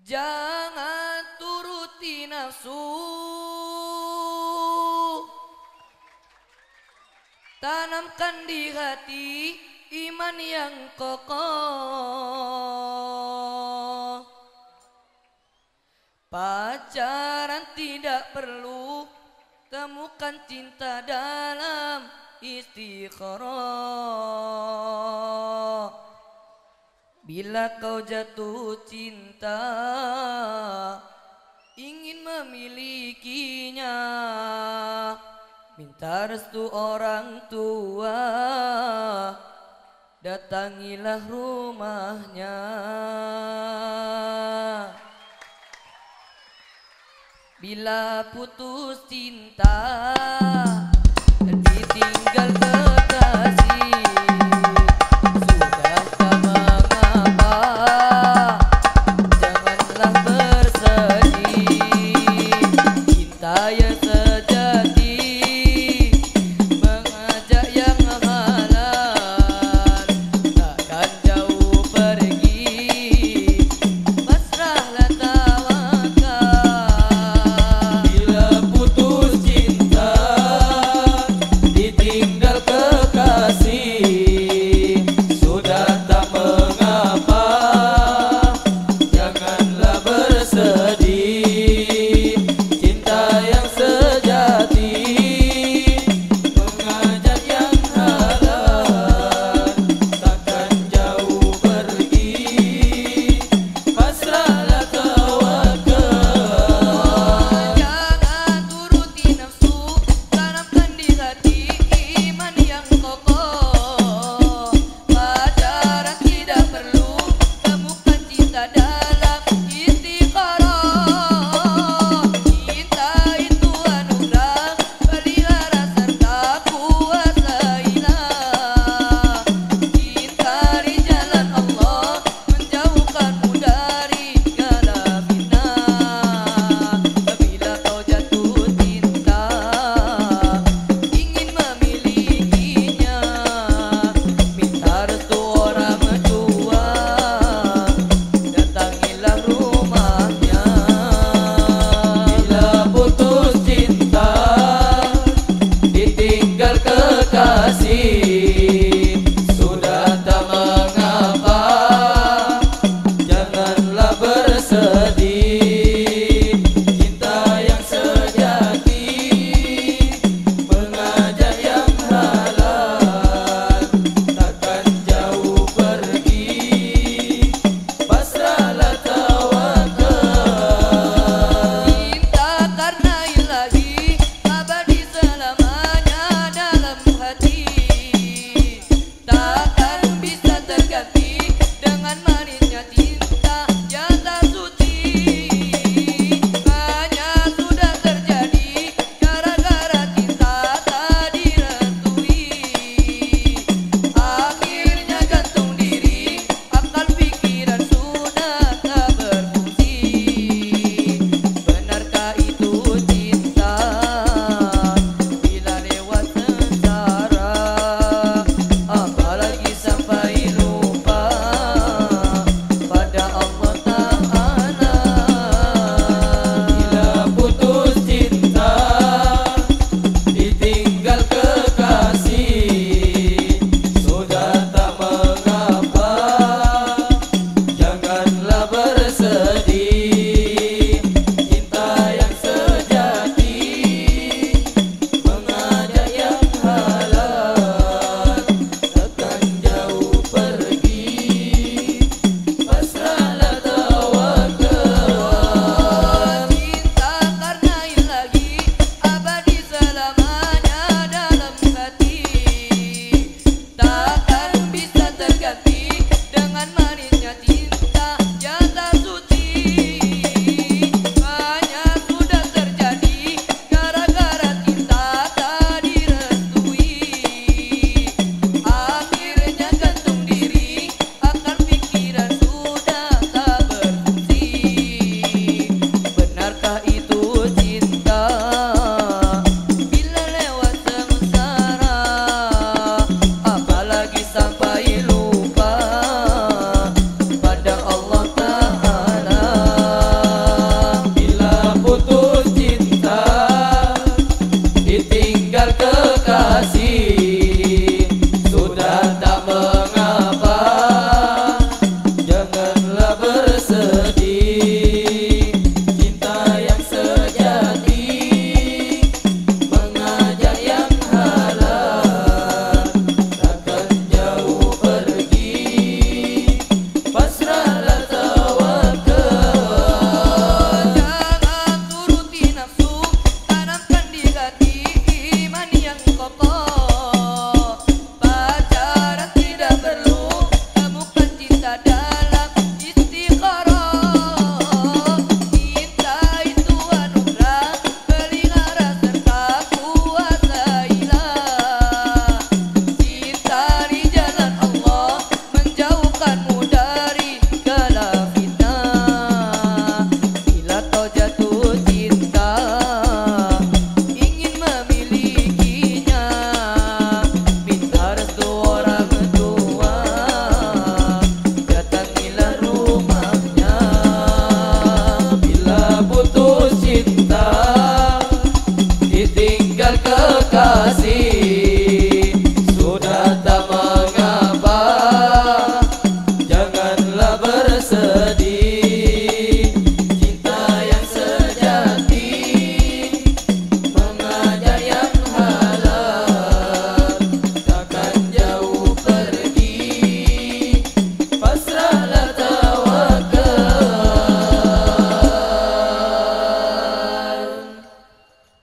Jangan turuti nafsu. Tanamkan di hati iman yang kokoh. Pacaran tidak perlu. Temukan cinta dalam istikharah Bila kau jatuh cinta Ingin memilikinya. Minta restu orang tua Datangilah rumahnya. Bila putus cinta Yes, jangan merindunya